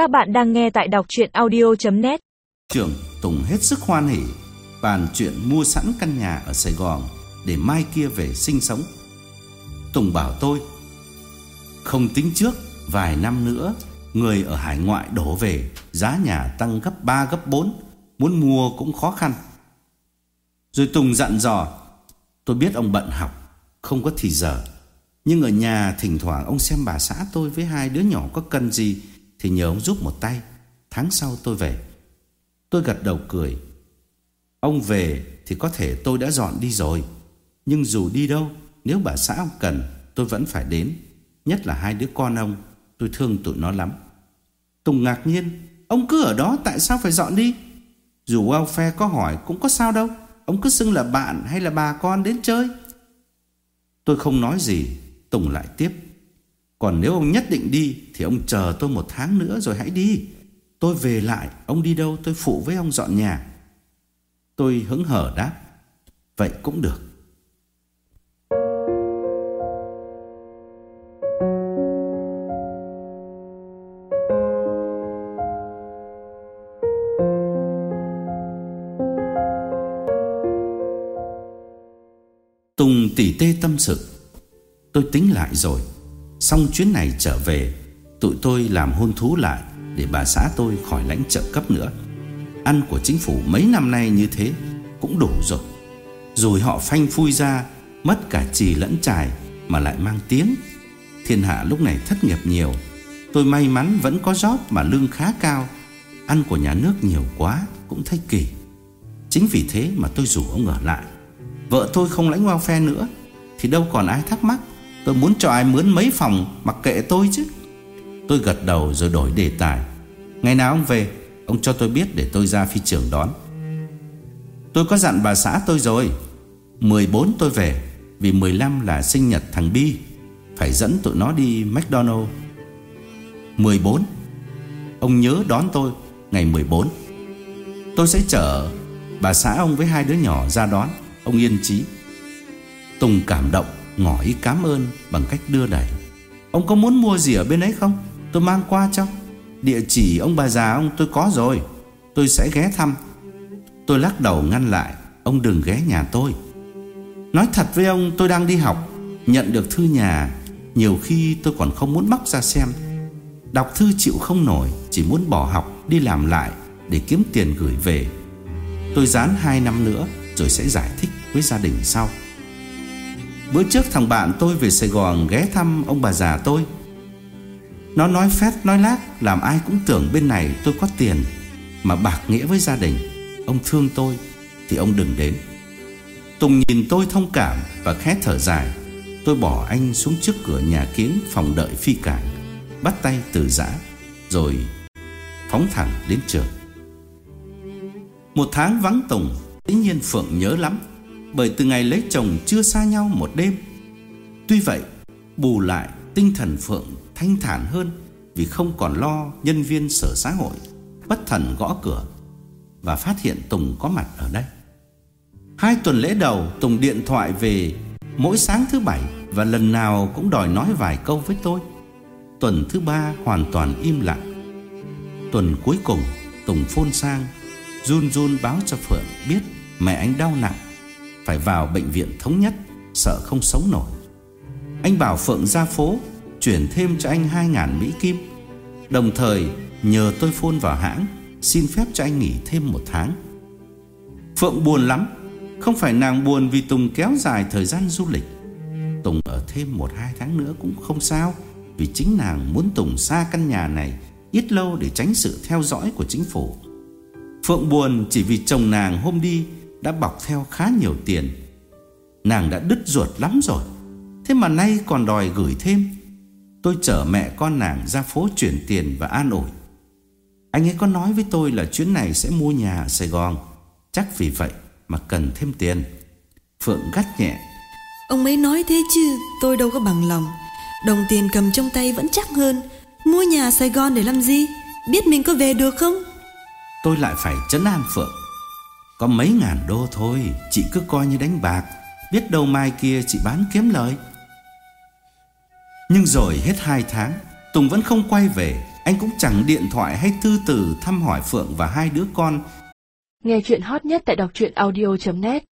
Các bạn đang nghe tại đọc chuyện audio.net Trưởng Tùng hết sức hoan hỉ, Bàn chuyện mua sẵn căn nhà ở Sài Gòn Để mai kia về sinh sống. Tùng bảo tôi, Không tính trước, Vài năm nữa, Người ở hải ngoại đổ về, Giá nhà tăng gấp 3 gấp 4 Muốn mua cũng khó khăn. Rồi Tùng dặn dò, Tôi biết ông bận học, Không có thì giờ, Nhưng ở nhà thỉnh thoảng ông xem bà xã tôi Với hai đứa nhỏ có cần gì thì nhờ ông giúp một tay. Tháng sau tôi về. Tôi gật đầu cười. Ông về thì có thể tôi đã dọn đi rồi. Nhưng dù đi đâu, Nếu bà xã ông cần, Tôi vẫn phải đến. Nhất là hai đứa con ông, Tôi thương tụi nó lắm. Tùng ngạc nhiên. Ông cứ ở đó, tại sao phải dọn đi? Dù welfare có hỏi cũng có sao đâu. Ông cứ xưng là bạn hay là bà con đến chơi. Tôi không nói gì, Tùng lại tiếp. Còn nếu ông nhất định đi, Thì ông chờ tôi một tháng nữa rồi hãy đi. Tôi về lại, Ông đi đâu tôi phụ với ông dọn nhà. Tôi hứng hở đáp, Vậy cũng được. Tùng tỉ tê tâm sự, Tôi tính lại rồi. Xong chuyến này trở về, Tụi tôi làm hôn thú lại Để bà xã tôi khỏi lãnh trợ cấp nữa. Ăn của chính phủ mấy năm nay như thế Cũng đủ rồi. Rồi họ phanh phui ra, Mất cả trì lẫn trài Mà lại mang tiếng. Thiên hạ lúc này thất nghiệp nhiều, Tôi may mắn vẫn có job mà lương khá cao. Ăn của nhà nước nhiều quá Cũng thấy kỳ. Chính vì thế mà tôi rủ ông ở lại. Vợ tôi không lãnh welfare nữa, Thì đâu còn ai thắc mắc. Tôi muốn cho ai mướn mấy phòng, Mặc kệ tôi chứ. Tôi gật đầu rồi đổi đề tài. Ngày nào ông về, Ông cho tôi biết để tôi ra phi trường đón. Tôi có dặn bà xã tôi rồi. 14 tôi về, Vì 15 là sinh nhật thằng Bi. Phải dẫn tụi nó đi McDonald. 14 Ông nhớ đón tôi Ngày 14 Tôi sẽ chở bà xã ông với hai đứa nhỏ ra đón. Ông yên chí. Tùng cảm động ngỏ ý cảm ơn Bằng cách đưa đẩy. Ông có muốn mua gì ở bên ấy không? Tôi mang qua cho. Địa chỉ ông bà già ông tôi có rồi. Tôi sẽ ghé thăm. Tôi lắc đầu ngăn lại. Ông đừng ghé nhà tôi. Nói thật với ông, tôi đang đi học. Nhận được thư nhà. Nhiều khi tôi còn không muốn móc ra xem. Đọc thư chịu không nổi, Chỉ muốn bỏ học, đi làm lại Để kiếm tiền gửi về. Tôi dán 2 năm nữa Rồi sẽ giải thích với gia đình sau. Bữa trước thằng bạn tôi về Sài Gòn ghé thăm ông bà già tôi. Nó nói phét, nói lác, Làm ai cũng tưởng bên này tôi có tiền, Mà bạc nghĩa với gia đình. Ông thương tôi, Thì ông đừng đến. Tùng nhìn tôi thông cảm và khẽ thở dài. Tôi bỏ anh xuống trước cửa nhà kiến phòng đợi phi cảng, Bắt tay từ giã, Rồi phóng thẳng đến trường. Một tháng vắng Tùng, Dĩ nhiên Phượng nhớ lắm. Bởi từ ngày lấy chồng chưa xa nhau một đêm. Tuy vậy, Bù lại tinh thần Phượng thanh thản hơn Vì không còn lo nhân viên sở xã hội Bất thần gõ cửa Và phát hiện Tùng có mặt ở đây. Hai tuần lễ đầu, Tùng điện thoại về Mỗi sáng thứ bảy Và lần nào cũng đòi nói vài câu với tôi. Tuần thứ ba hoàn toàn im lặng. Tuần cuối cùng, Tùng phôn sang, Run run báo cho Phượng biết Mẹ anh đau nặng. Phải vào bệnh viện thống nhất, Sợ không sống nổi. Anh bảo Phượng ra phố, Chuyển thêm cho anh 2.000 Mỹ Kim. Đồng thời, nhờ tôi phôn vào hãng, Xin phép cho anh nghỉ thêm một tháng. Phượng buồn lắm, Không phải nàng buồn vì Tùng kéo dài thời gian du lịch. Tùng ở thêm một hai tháng nữa cũng không sao, Vì chính nàng muốn Tùng xa căn nhà này Ít lâu để tránh sự theo dõi của chính phủ. Phượng buồn chỉ vì chồng nàng hôm đi đã bọc theo khá nhiều tiền. Nàng đã đứt ruột lắm rồi. Thế mà nay còn đòi gửi thêm. Tôi chở mẹ con nàng ra phố chuyển tiền và an ủi. Anh ấy có nói với tôi là chuyến này sẽ mua nhà ở Sài Gòn. Chắc vì vậy mà cần thêm tiền. Phượng gắt nhẹ. Ông ấy nói thế chứ Tôi đâu có bằng lòng. Đồng tiền cầm trong tay vẫn chắc hơn. Mua nhà Sài Gòn để làm gì? Biết mình có về được không? Tôi lại phải trấn an Phượng có mấy ngàn đô thôi, Chị cứ coi như đánh bạc. Biết đâu mai kia chị bán kiếm lời. Nhưng rồi hết hai tháng, Tùng vẫn không quay về. Anh cũng chẳng điện thoại hay thư từ thăm hỏi Phượng và hai đứa con. Nghe chuyện hot nhất tại đọc truyện audio.net